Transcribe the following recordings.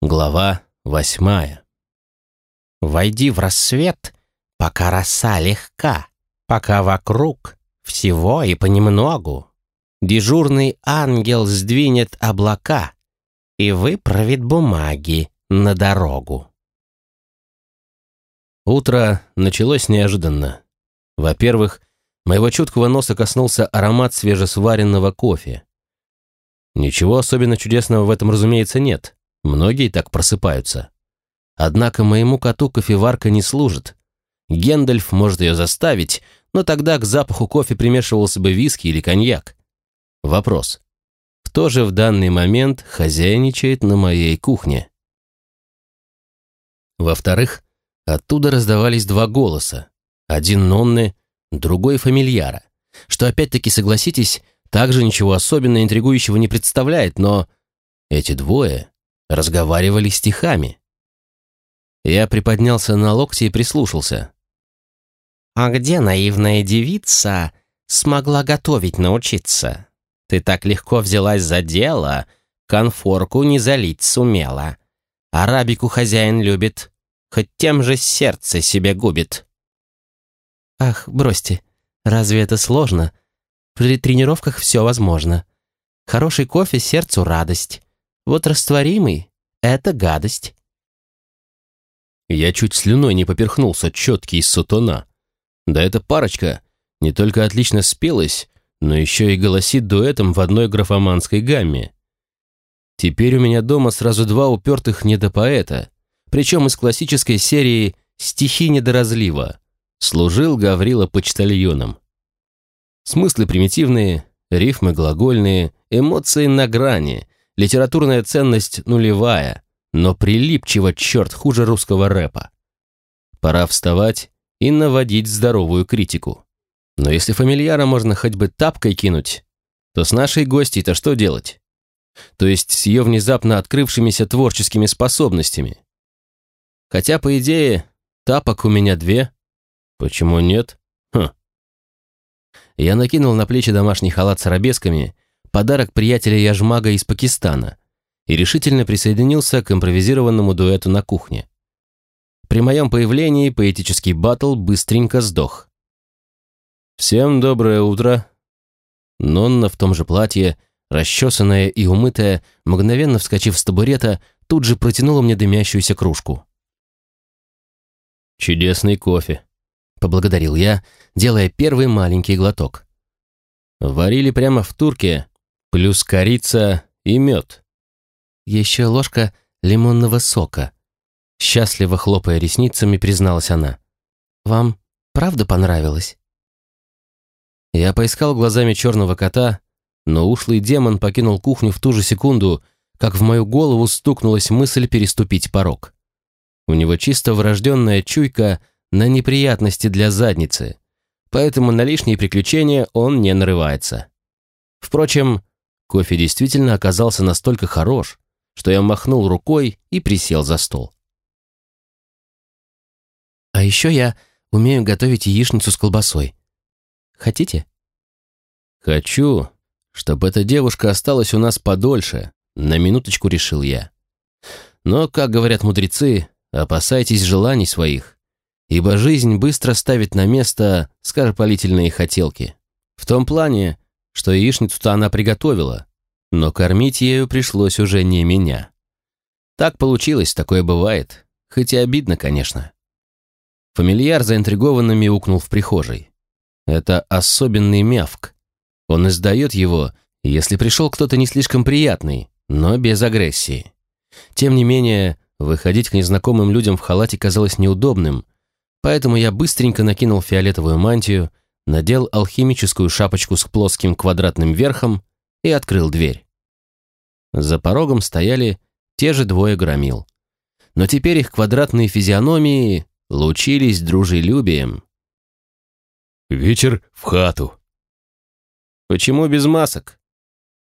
Глава восьмая. Войди в рассвет, пока роса легка, пока вокруг всего и понемногу. Дежурный ангел сдвинет облака и выправит бумаги на дорогу. Утро началось неожиданно. Во-первых, моего чуткого носа коснулся аромат свежесваренного кофе. Ничего особенно чудесного в этом, разумеется, нет. Многие так просыпаются. Однако моему коту кофеварка не служит. Гендальф может ее заставить, но тогда к запаху кофе примешивался бы виски или коньяк. Вопрос. Кто же в данный момент хозяйничает на моей кухне? Во-вторых, оттуда раздавались два голоса. Один Нонны, другой фамильяра. Что опять-таки, согласитесь, также ничего особенно интригующего не представляет, но эти двое разговаривали стихами. Я приподнялся на локти и прислушался. «А где наивная девица смогла готовить научиться? Ты так легко взялась за дело, конфорку не залить сумела. Арабику хозяин любит, хоть тем же сердце себе губит». «Ах, бросьте, разве это сложно? При тренировках все возможно. Хороший кофе сердцу радость. Вот растворимый — это гадость. Я чуть слюной не поперхнулся, четкий сутона. Да эта парочка не только отлично спелась, но еще и голосит дуэтом в одной графоманской гамме. Теперь у меня дома сразу два упертых недопоэта, причем из классической серии «Стихи недоразлива». Служил Гаврила почтальоном. Смыслы примитивные, рифмы глагольные, эмоции на грани, Литературная ценность нулевая, но прилипчиво черт хуже русского рэпа. Пора вставать и наводить здоровую критику. Но если фамильяра можно хоть бы тапкой кинуть, то с нашей гостьей-то что делать? То есть с ее внезапно открывшимися творческими способностями. Хотя, по идее, тапок у меня две. Почему нет? Хм. Я накинул на плечи домашний халат с арабесками подарок приятеля Яжмага из Пакистана, и решительно присоединился к импровизированному дуэту на кухне. При моем появлении поэтический батл быстренько сдох. «Всем доброе утро!» Нонна в том же платье, расчесанная и умытая, мгновенно вскочив с табурета, тут же протянула мне дымящуюся кружку. «Чудесный кофе», — поблагодарил я, делая первый маленький глоток. Варили прямо в турке, плюс корица и мед. Еще ложка лимонного сока. Счастливо хлопая ресницами, призналась она. «Вам правда понравилось?» Я поискал глазами черного кота, но ушлый демон покинул кухню в ту же секунду, как в мою голову стукнулась мысль переступить порог. У него чисто врожденная чуйка на неприятности для задницы, поэтому на лишние приключения он не нарывается. Впрочем, Кофе действительно оказался настолько хорош, что я махнул рукой и присел за стол. А еще я умею готовить яичницу с колбасой. Хотите? Хочу, чтобы эта девушка осталась у нас подольше, на минуточку решил я. Но, как говорят мудрецы, опасайтесь желаний своих, ибо жизнь быстро ставит на место скоропалительные хотелки. В том плане, что яичницу-то она приготовила, но кормить ею пришлось уже не меня. Так получилось, такое бывает, хоть и обидно, конечно. Фамильяр заинтригованно мяукнул в прихожей. Это особенный мявк. Он издает его, если пришел кто-то не слишком приятный, но без агрессии. Тем не менее, выходить к незнакомым людям в халате казалось неудобным, поэтому я быстренько накинул фиолетовую мантию, надел алхимическую шапочку с плоским квадратным верхом и открыл дверь. За порогом стояли те же двое громил. Но теперь их квадратные физиономии лучились дружелюбием. «Вечер в хату». «Почему без масок?»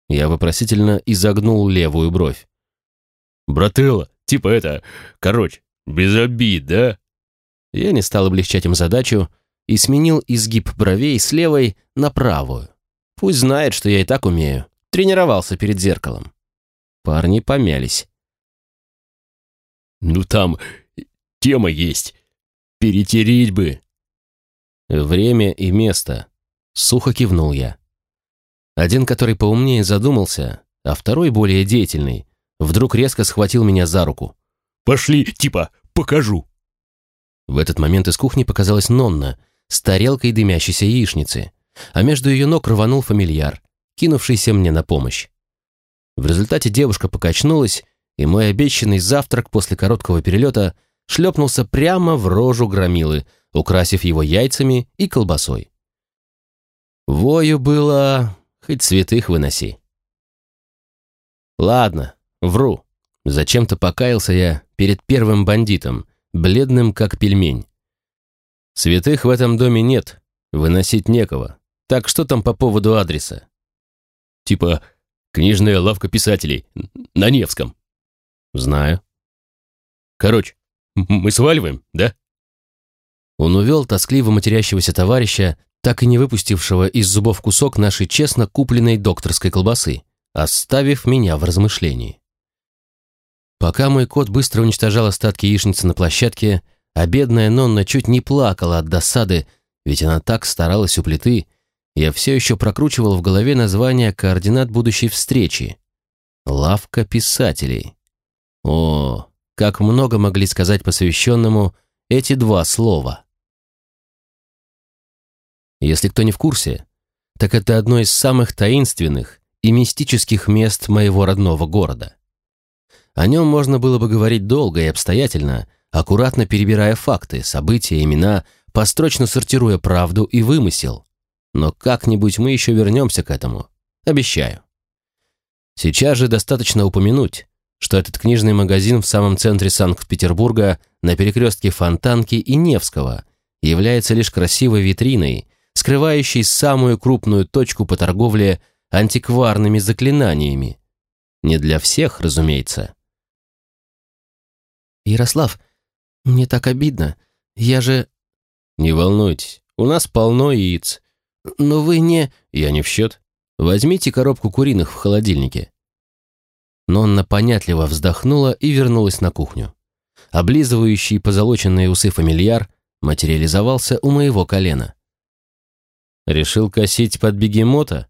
Я вопросительно изогнул левую бровь. «Брателло, типа это, короче, без обид, да?» Я не стал облегчать им задачу, и сменил изгиб бровей с левой на правую. Пусть знает, что я и так умею. Тренировался перед зеркалом. Парни помялись. Ну там тема есть. Перетереть бы. Время и место. Сухо кивнул я. Один, который поумнее задумался, а второй, более деятельный, вдруг резко схватил меня за руку. Пошли, типа, покажу. В этот момент из кухни показалась Нонна с тарелкой дымящейся яичницы, а между ее ног рванул фамильяр, кинувшийся мне на помощь. В результате девушка покачнулась, и мой обещанный завтрак после короткого перелета шлепнулся прямо в рожу громилы, украсив его яйцами и колбасой. Вою было... хоть святых выноси. Ладно, вру. Зачем-то покаялся я перед первым бандитом, бледным как пельмень. Святых в этом доме нет, выносить некого. Так что там по поводу адреса? Типа книжная лавка писателей на Невском. Знаю. Короче, мы сваливаем, да? Он увел тоскливо матерящегося товарища, так и не выпустившего из зубов кусок нашей честно купленной докторской колбасы, оставив меня в размышлении. Пока мой кот быстро уничтожал остатки яичницы на площадке, а бедная Нонна чуть не плакала от досады, ведь она так старалась у плиты, я все еще прокручивал в голове название координат будущей встречи. Лавка писателей. О, как много могли сказать посвященному эти два слова. Если кто не в курсе, так это одно из самых таинственных и мистических мест моего родного города. О нем можно было бы говорить долго и обстоятельно, аккуратно перебирая факты, события, имена, построчно сортируя правду и вымысел. Но как-нибудь мы еще вернемся к этому. Обещаю. Сейчас же достаточно упомянуть, что этот книжный магазин в самом центре Санкт-Петербурга на перекрестке Фонтанки и Невского является лишь красивой витриной, скрывающей самую крупную точку по торговле антикварными заклинаниями. Не для всех, разумеется. «Ярослав, мне так обидно. Я же...» «Не волнуйтесь, у нас полно яиц. Но вы не...» «Я не в счет. Возьмите коробку куриных в холодильнике». Нонна понятливо вздохнула и вернулась на кухню. Облизывающий позолоченные усы фамильяр материализовался у моего колена. «Решил косить под бегемота?»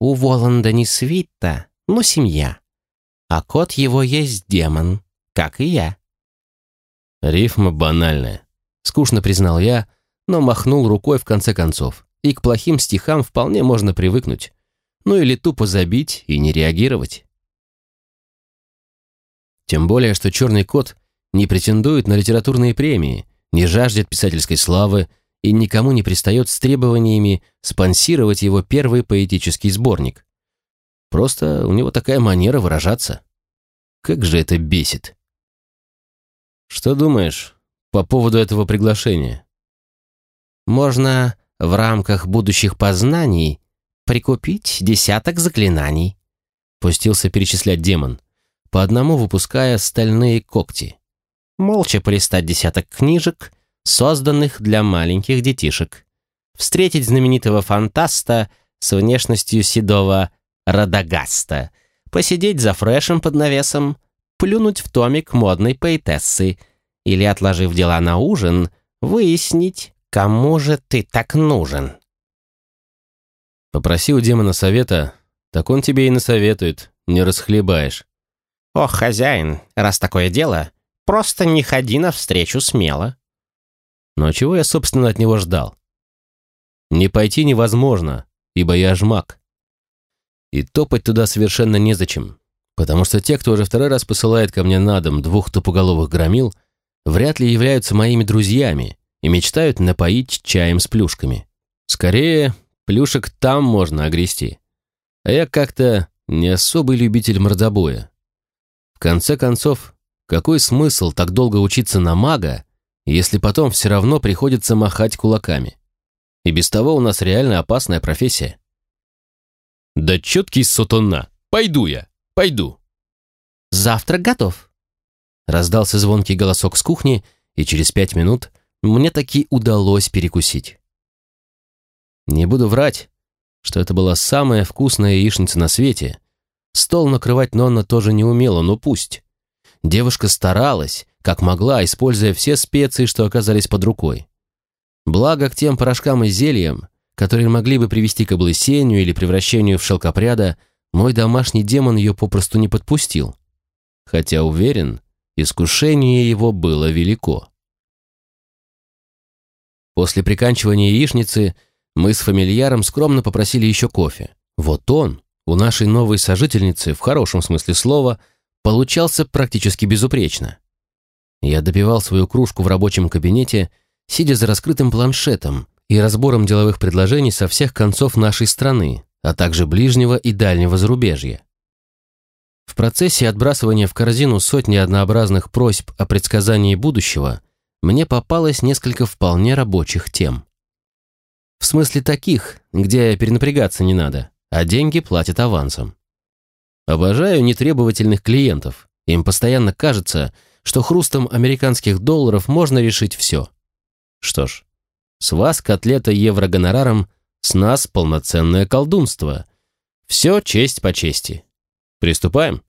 «У Воланда не свита, но семья. А кот его есть демон, как и я». Рифма банальная. Скучно признал я, но махнул рукой в конце концов. И к плохим стихам вполне можно привыкнуть. Ну или тупо забить и не реагировать. Тем более, что «Черный кот» не претендует на литературные премии, не жаждет писательской славы и никому не пристает с требованиями спонсировать его первый поэтический сборник. Просто у него такая манера выражаться. Как же это бесит. Что думаешь по поводу этого приглашения? Можно в рамках будущих познаний прикупить десяток заклинаний. Пустился перечислять демон по одному выпуская стальные когти. Молча полистать десяток книжек, созданных для маленьких детишек. Встретить знаменитого фантаста с внешностью седого Радагаста. Посидеть за фрешем под навесом, плюнуть в томик модной поэтессы или, отложив дела на ужин, выяснить, кому же ты так нужен. Попроси у демона совета, так он тебе и насоветует, не расхлебаешь. «Ох, хозяин, раз такое дело, просто не ходи навстречу смело». Но чего я, собственно, от него ждал? Не пойти невозможно, ибо я жмак. И топать туда совершенно незачем, потому что те, кто уже второй раз посылает ко мне на дом двух тупоголовых громил, вряд ли являются моими друзьями и мечтают напоить чаем с плюшками. Скорее, плюшек там можно огрести. А я как-то не особый любитель мордобоя. В конце концов, какой смысл так долго учиться на мага, если потом все равно приходится махать кулаками? И без того у нас реально опасная профессия. Да четкий сотона. Пойду я, пойду. Завтрак готов. Раздался звонкий голосок с кухни, и через пять минут мне таки удалось перекусить. Не буду врать, что это была самая вкусная яичница на свете, Стол накрывать Нонна тоже не умела, но пусть. Девушка старалась, как могла, используя все специи, что оказались под рукой. Благо к тем порошкам и зельям, которые могли бы привести к облысению или превращению в шелкопряда, мой домашний демон ее попросту не подпустил. Хотя уверен, искушение его было велико. После приканчивания яичницы мы с фамильяром скромно попросили еще кофе. Вот он, у нашей новой сожительницы, в хорошем смысле слова, получался практически безупречно. Я допивал свою кружку в рабочем кабинете, сидя за раскрытым планшетом и разбором деловых предложений со всех концов нашей страны, а также ближнего и дальнего зарубежья. В процессе отбрасывания в корзину сотни однообразных просьб о предсказании будущего мне попалось несколько вполне рабочих тем. В смысле таких, где перенапрягаться не надо, а деньги платят авансом. Обожаю нетребовательных клиентов. Им постоянно кажется, что хрустом американских долларов можно решить все. Что ж, с вас котлета евро-гонораром, с нас полноценное колдунство. Все честь по чести. Приступаем?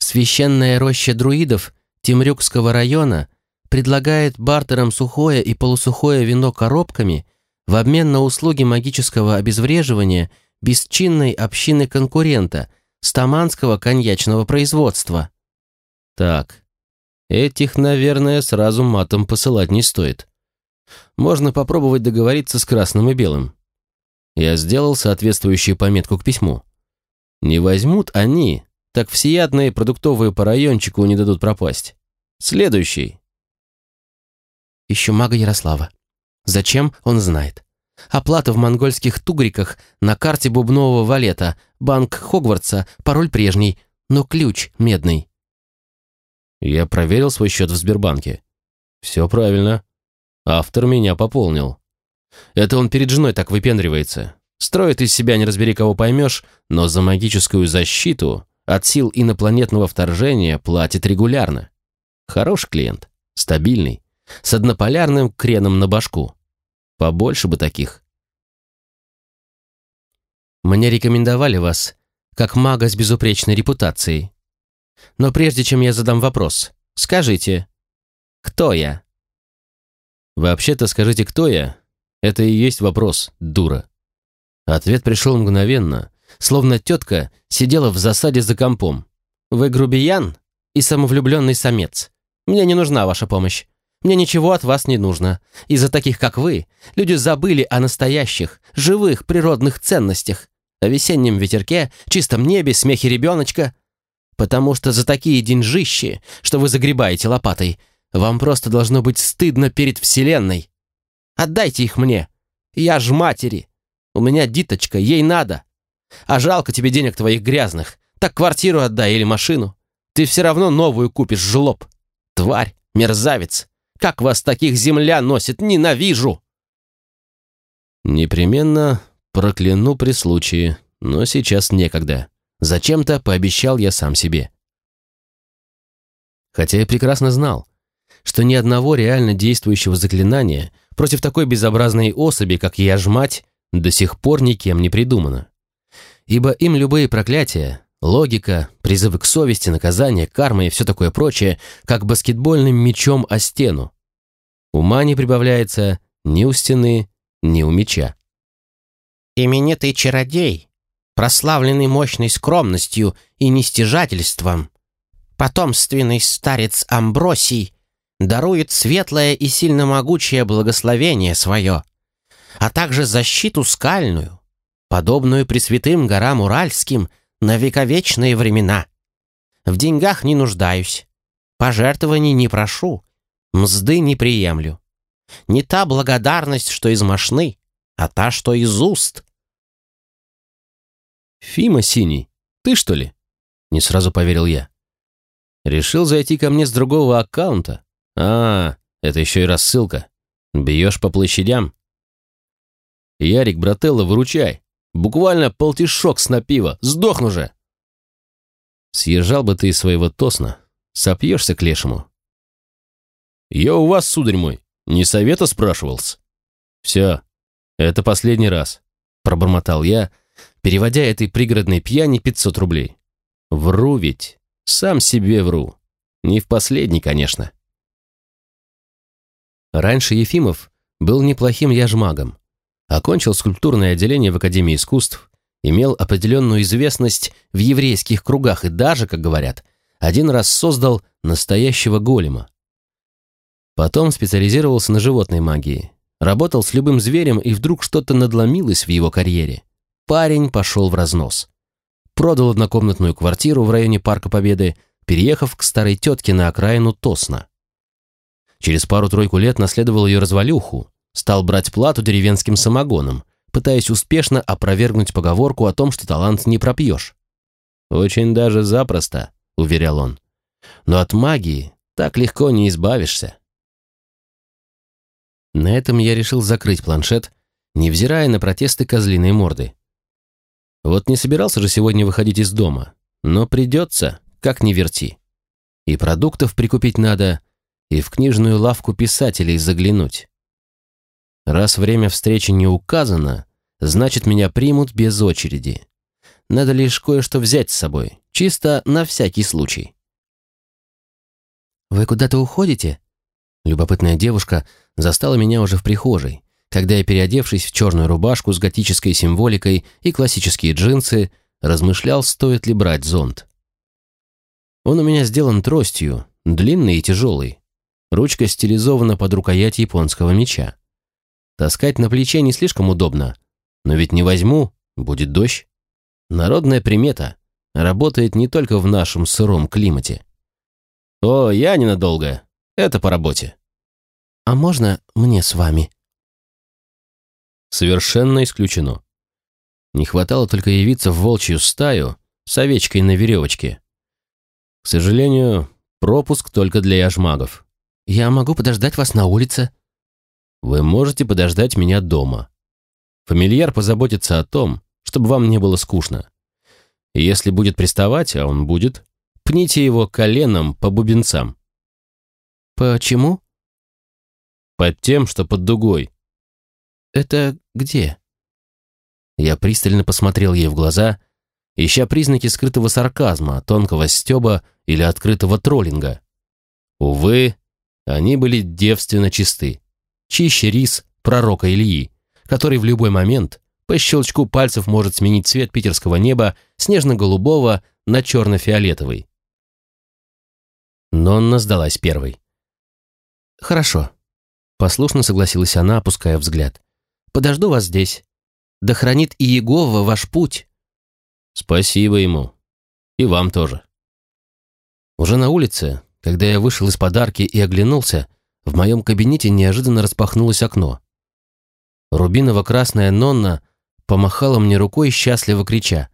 Священная роща друидов Темрюкского района предлагает бартерам сухое и полусухое вино коробками в обмен на услуги магического обезвреживания – бесчинной общины конкурента, стаманского коньячного производства. Так, этих, наверное, сразу матом посылать не стоит. Можно попробовать договориться с красным и белым. Я сделал соответствующую пометку к письму. Не возьмут они, так всеядные продуктовые по райончику не дадут пропасть. Следующий. Еще мага Ярослава. Зачем, он знает. Оплата в монгольских тугриках, на карте бубнового валета, банк Хогвартса, пароль прежний, но ключ медный. Я проверил свой счет в Сбербанке. Все правильно. Автор меня пополнил. Это он перед женой так выпендривается. Строит из себя не разбери кого поймешь, но за магическую защиту от сил инопланетного вторжения платит регулярно. Хороший клиент, стабильный, с однополярным креном на башку. Побольше бы таких. Мне рекомендовали вас, как мага с безупречной репутацией. Но прежде чем я задам вопрос, скажите, кто я? Вообще-то скажите, кто я? Это и есть вопрос, дура. Ответ пришел мгновенно, словно тетка сидела в засаде за компом. Вы грубиян и самовлюбленный самец. Мне не нужна ваша помощь. Мне ничего от вас не нужно. Из-за таких, как вы, люди забыли о настоящих, живых природных ценностях, о весеннем ветерке, чистом небе, смехе ребеночка. Потому что за такие деньжищи, что вы загребаете лопатой, вам просто должно быть стыдно перед Вселенной. Отдайте их мне. Я ж матери. У меня диточка, ей надо. А жалко тебе денег твоих грязных. Так квартиру отдай или машину. Ты все равно новую купишь, жлоб. Тварь, мерзавец. Как вас таких земля носит, ненавижу!» «Непременно прокляну при случае, но сейчас некогда. Зачем-то пообещал я сам себе. Хотя я прекрасно знал, что ни одного реально действующего заклинания против такой безобразной особи, как я ж мать, до сих пор никем не придумано. Ибо им любые проклятия, Логика, призывы к совести, наказание, карма и все такое прочее, как баскетбольным мячом о стену. Ума не прибавляется ни у стены, ни у меча. Именитый чародей, прославленный мощной скромностью и нестяжательством, потомственный старец Амбросий дарует светлое и сильно могучее благословение свое, а также защиту скальную, подобную пресвятым горам Уральским – на вековечные времена. В деньгах не нуждаюсь, пожертвований не прошу, мзды не приемлю. Не та благодарность, что из мошны, а та, что из уст. «Фима Синий, ты что ли?» Не сразу поверил я. «Решил зайти ко мне с другого аккаунта? А, это еще и рассылка. Бьешь по площадям?» «Ярик, брателло, выручай. Буквально полтишок с напива. Сдохну же!» Съезжал бы ты из своего тосна, сопьешься к лешему. «Я у вас, сударь мой, не совета спрашивался?» «Все, это последний раз», — пробормотал я, переводя этой пригородной пьяни 500 рублей. Вру ведь. Сам себе вру. Не в последний, конечно. Раньше Ефимов был неплохим яжмагом. Окончил скульптурное отделение в Академии искусств, имел определенную известность в еврейских кругах и даже, как говорят, один раз создал настоящего голема. Потом специализировался на животной магии. Работал с любым зверем, и вдруг что-то надломилось в его карьере. Парень пошел в разнос. Продал однокомнатную квартиру в районе Парка Победы, переехав к старой тетке на окраину Тосна. Через пару-тройку лет наследовал ее развалюху, стал брать плату деревенским самогоном, пытаясь успешно опровергнуть поговорку о том, что талант не пропьешь. «Очень даже запросто», — уверял он. «Но от магии так легко не избавишься». На этом я решил закрыть планшет, невзирая на протесты козлиной морды. Вот не собирался же сегодня выходить из дома, но придется, как ни верти. И продуктов прикупить надо, и в книжную лавку писателей заглянуть. Раз время встречи не указано, значит, меня примут без очереди. Надо лишь кое-что взять с собой, чисто на всякий случай. «Вы куда-то уходите?» Любопытная девушка застала меня уже в прихожей, когда я, переодевшись в черную рубашку с готической символикой и классические джинсы, размышлял, стоит ли брать зонт. Он у меня сделан тростью, длинный и тяжелый. Ручка стилизована под рукоять японского меча. Таскать на плече не слишком удобно, но ведь не возьму, будет дождь. Народная примета работает не только в нашем сыром климате. О, я ненадолго, это по работе. А можно мне с вами? Совершенно исключено. Не хватало только явиться в волчью стаю с овечкой на веревочке. К сожалению, пропуск только для яжмагов. Я могу подождать вас на улице? Вы можете подождать меня дома. Фамильяр позаботится о том, чтобы вам не было скучно. Если будет приставать, а он будет, пните его коленом по бубенцам. «Почему?» «Под тем, что под дугой». «Это где?» Я пристально посмотрел ей в глаза, ища признаки скрытого сарказма, тонкого стеба или открытого троллинга. Увы, они были девственно чисты. Чище рис пророка Ильи, который в любой момент по щелчку пальцев может сменить цвет питерского неба с нежно-голубого на черно-фиолетовый. Нонна сдалась первой. «Хорошо», — послушно согласилась она, опуская взгляд. «Подожду вас здесь. Да хранит и Иегова ваш путь». «Спасибо ему. И вам тоже». Уже на улице, когда я вышел из подарки и оглянулся, в моем кабинете неожиданно распахнулось окно. Рубиново-красная Нонна помахала мне рукой, счастливо крича.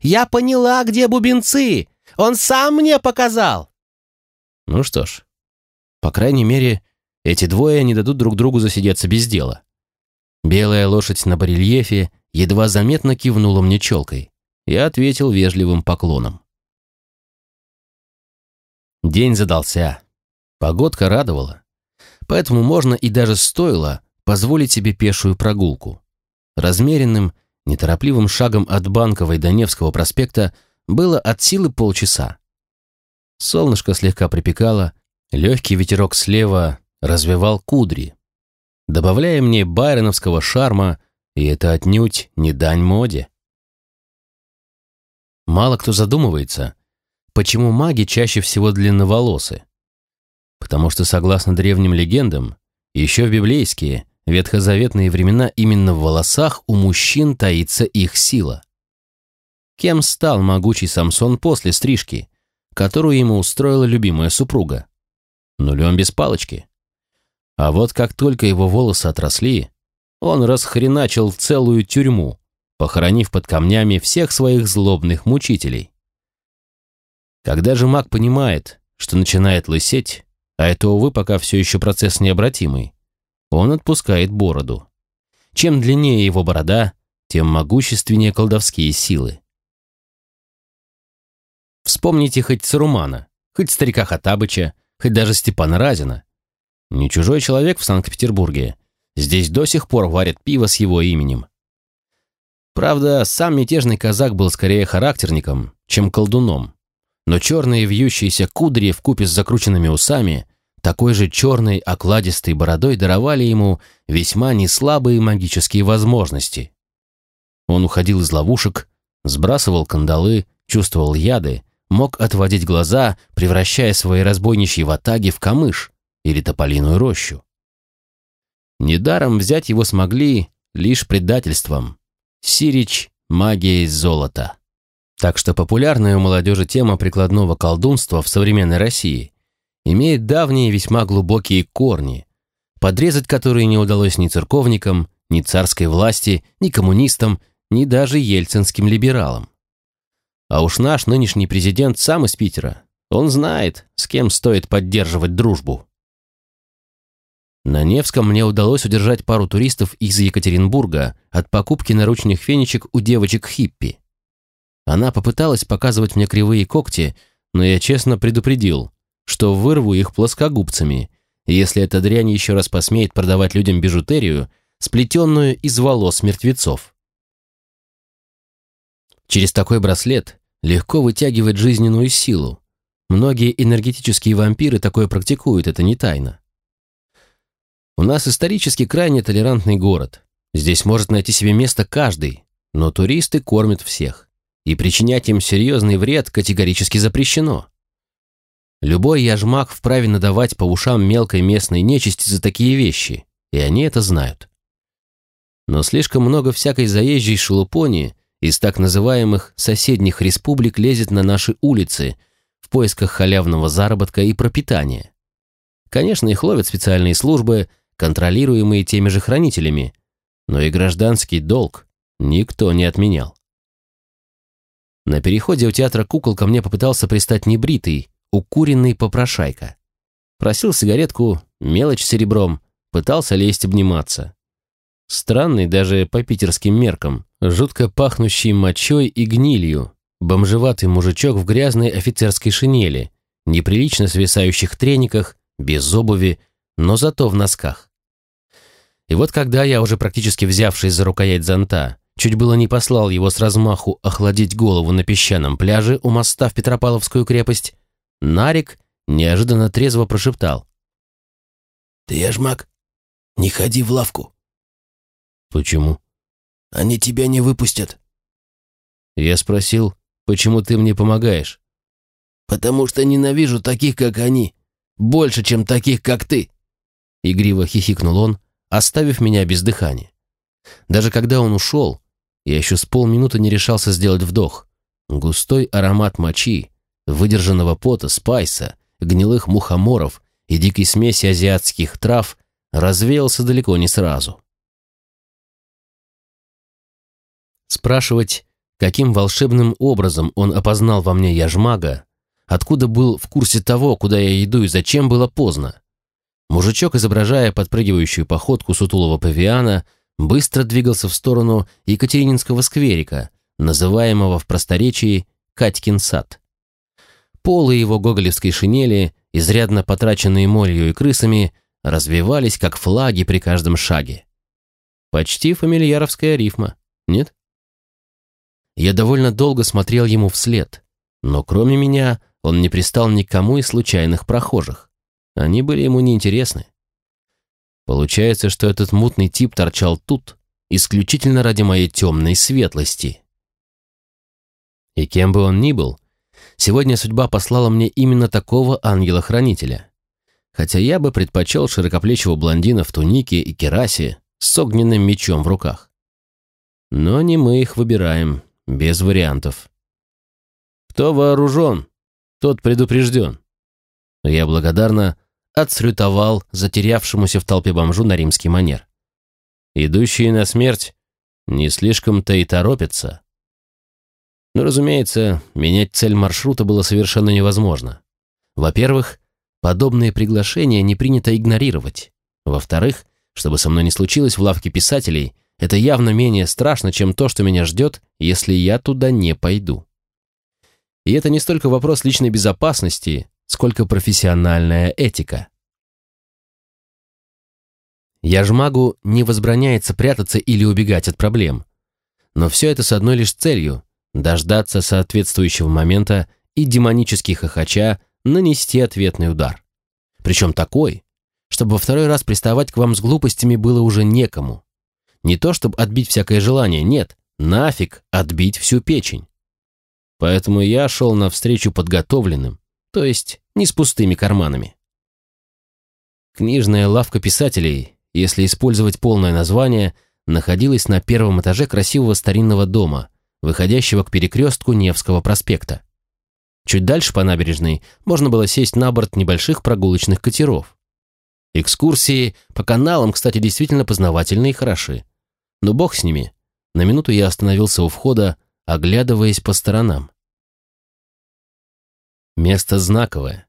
«Я поняла, где бубенцы! Он сам мне показал!» Ну что ж, по крайней мере, эти двое не дадут друг другу засидеться без дела. Белая лошадь на барельефе едва заметно кивнула мне челкой. Я ответил вежливым поклоном. День задался. Погодка радовала. Поэтому можно и даже стоило позволить себе пешую прогулку. Размеренным, неторопливым шагом от Банковой до Невского проспекта было от силы полчаса. Солнышко слегка припекало, легкий ветерок слева развивал кудри, добавляя мне байроновского шарма, и это отнюдь не дань моде. Мало кто задумывается, почему маги чаще всего длинноволосы. Потому что, согласно древним легендам, еще в библейские, ветхозаветные времена именно в волосах у мужчин таится их сила. Кем стал могучий Самсон после стрижки, которую ему устроила любимая супруга? Нулем без палочки. А вот как только его волосы отросли, он расхреначил целую тюрьму, похоронив под камнями всех своих злобных мучителей. Когда же маг понимает, что начинает лысеть, а это, увы, пока все еще процесс необратимый, он отпускает бороду. Чем длиннее его борода, тем могущественнее колдовские силы. Вспомните хоть Сарумана, хоть старика Хатабыча, хоть даже Степана Разина. Не чужой человек в Санкт-Петербурге. Здесь до сих пор варят пиво с его именем. Правда, сам мятежный казак был скорее характерником, чем колдуном, но черные вьющиеся кудри в купе с закрученными усами, такой же черной окладистой бородой даровали ему весьма неслабые магические возможности. Он уходил из ловушек, сбрасывал кандалы, чувствовал яды, мог отводить глаза, превращая свои разбойничьи ватаги в камыш или тополиную рощу. Недаром взять его смогли лишь предательством. Сирич – магия из золота. Так что популярная у молодежи тема прикладного колдунства в современной России имеет давние весьма глубокие корни, подрезать которые не удалось ни церковникам, ни царской власти, ни коммунистам, ни даже ельцинским либералам. А уж наш нынешний президент сам из Питера. Он знает, с кем стоит поддерживать дружбу. На Невском мне удалось удержать пару туристов из Екатеринбурга от покупки наручных фенечек у девочек-хиппи. Она попыталась показывать мне кривые когти, но я честно предупредил, что вырву их плоскогубцами, если эта дрянь еще раз посмеет продавать людям бижутерию, сплетенную из волос мертвецов. Через такой браслет легко вытягивать жизненную силу. Многие энергетические вампиры такое практикуют, это не тайна. У нас исторически крайне толерантный город. Здесь может найти себе место каждый, но туристы кормят всех. И причинять им серьезный вред категорически запрещено. Любой яжмак вправе надавать по ушам мелкой местной нечисти за такие вещи, и они это знают. Но слишком много всякой заезжей шелупони из так называемых соседних республик лезет на наши улицы в поисках халявного заработка и пропитания. Конечно, их ловят специальные службы – контролируемые теми же хранителями, но и гражданский долг никто не отменял. На переходе у театра кукол ко мне попытался пристать небритый, укуренный попрошайка. Просил сигаретку, мелочь серебром, пытался лезть обниматься. Странный даже по питерским меркам, жутко пахнущий мочой и гнилью, бомжеватый мужичок в грязной офицерской шинели, неприлично свисающих трениках, без обуви, но зато в носках. И вот когда я, уже практически взявшись за рукоять зонта, чуть было не послал его с размаху охладить голову на песчаном пляже у моста в Петропавловскую крепость, Нарик неожиданно трезво прошептал. «Ты, яжмак, не ходи в лавку». «Почему?» «Они тебя не выпустят». Я спросил, почему ты мне помогаешь? «Потому что ненавижу таких, как они, больше, чем таких, как ты». Игриво хихикнул он, оставив меня без дыхания. Даже когда он ушел, я еще с полминуты не решался сделать вдох. Густой аромат мочи, выдержанного пота, спайса, гнилых мухоморов и дикой смеси азиатских трав развеялся далеко не сразу. Спрашивать, каким волшебным образом он опознал во мне яжмага, откуда был в курсе того, куда я иду и зачем, было поздно. Мужичок, изображая подпрыгивающую походку сутулого павиана, быстро двигался в сторону Екатерининского скверика, называемого в просторечии Катькин сад. Полы его гоголевской шинели, изрядно потраченные молью и крысами, развивались, как флаги при каждом шаге. Почти фамильяровская рифма, нет? Я довольно долго смотрел ему вслед, но кроме меня он не пристал никому из случайных прохожих. Они были ему неинтересны. Получается, что этот мутный тип торчал тут исключительно ради моей темной светлости. И кем бы он ни был, сегодня судьба послала мне именно такого ангела-хранителя. Хотя я бы предпочел широкоплечего блондина в тунике и керасе с огненным мечом в руках. Но не мы их выбираем, без вариантов. Кто вооружен, тот предупрежден. Я благодарно отсалютовал затерявшемуся в толпе бомжу на римский манер. Идущие на смерть не слишком-то и торопятся. Но, разумеется, менять цель маршрута было совершенно невозможно. Во-первых, подобные приглашения не принято игнорировать. Во-вторых, чтобы со мной не случилось в лавке писателей, это явно менее страшно, чем то, что меня ждет, если я туда не пойду. И это не столько вопрос личной безопасности, сколько профессиональная этика. Яжмагу не возбраняется прятаться или убегать от проблем. Но все это с одной лишь целью – дождаться соответствующего момента и демонически хохоча нанести ответный удар. Причем такой, чтобы во второй раз приставать к вам с глупостями было уже некому. Не то, чтобы отбить всякое желание, нет, нафиг отбить всю печень. Поэтому я шел навстречу подготовленным, то есть не с пустыми карманами. Книжная лавка писателей, если использовать полное название, находилась на первом этаже красивого старинного дома, выходящего к перекрестку Невского проспекта. Чуть дальше по набережной можно было сесть на борт небольших прогулочных катеров. Экскурсии по каналам, кстати, действительно познавательные и хороши. Но бог с ними. На минуту я остановился у входа, оглядываясь по сторонам. Место знаковое.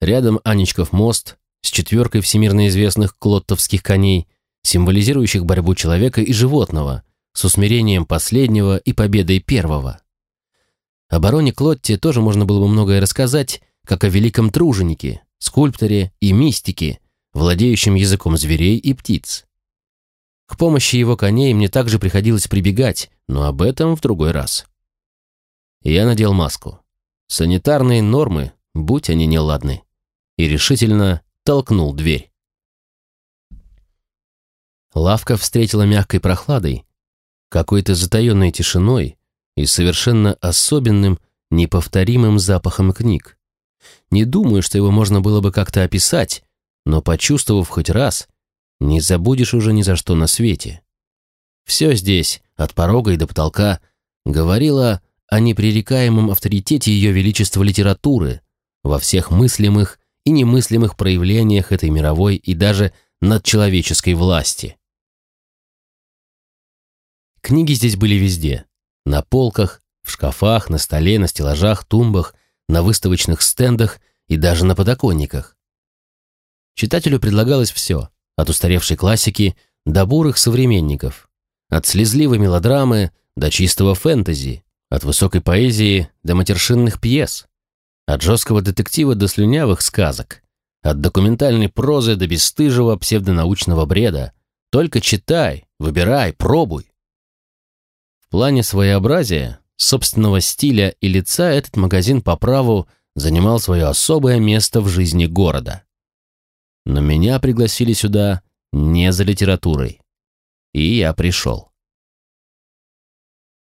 Рядом Анечков мост с четверкой всемирно известных клоттовских коней, символизирующих борьбу человека и животного, с усмирением последнего и победой первого. О бароне Клотте тоже можно было бы многое рассказать, как о великом труженике, скульпторе и мистике, владеющем языком зверей и птиц. К помощи его коней мне также приходилось прибегать, но об этом в другой раз. Я надел маску. Санитарные нормы, будь они неладны. И решительно толкнул дверь. Лавка встретила мягкой прохладой, какой-то затаенной тишиной, и совершенно особенным, неповторимым запахом книг. Не думаю, что его можно было бы как-то описать, но почувствовав хоть раз, не забудешь уже ни за что на свете. Все здесь, от порога и до потолка, говорило о непререкаемом авторитете Ее Величества литературы во всех мыслимых и немыслимых проявлениях этой мировой и даже надчеловеческой власти. Книги здесь были везде, на полках, в шкафах, на столе, на стеллажах, тумбах, на выставочных стендах и даже на подоконниках. Читателю предлагалось все, от устаревшей классики до бурых современников, от слезливой мелодрамы до чистого фэнтези, от высокой поэзии до матершинных пьес, от жесткого детектива до слюнявых сказок, от документальной прозы до бесстыжего псевдонаучного бреда. Только читай, выбирай, пробуй плане своеобразия, собственного стиля и лица этот магазин по праву занимал свое особое место в жизни города. Но меня пригласили сюда не за литературой. И я пришел.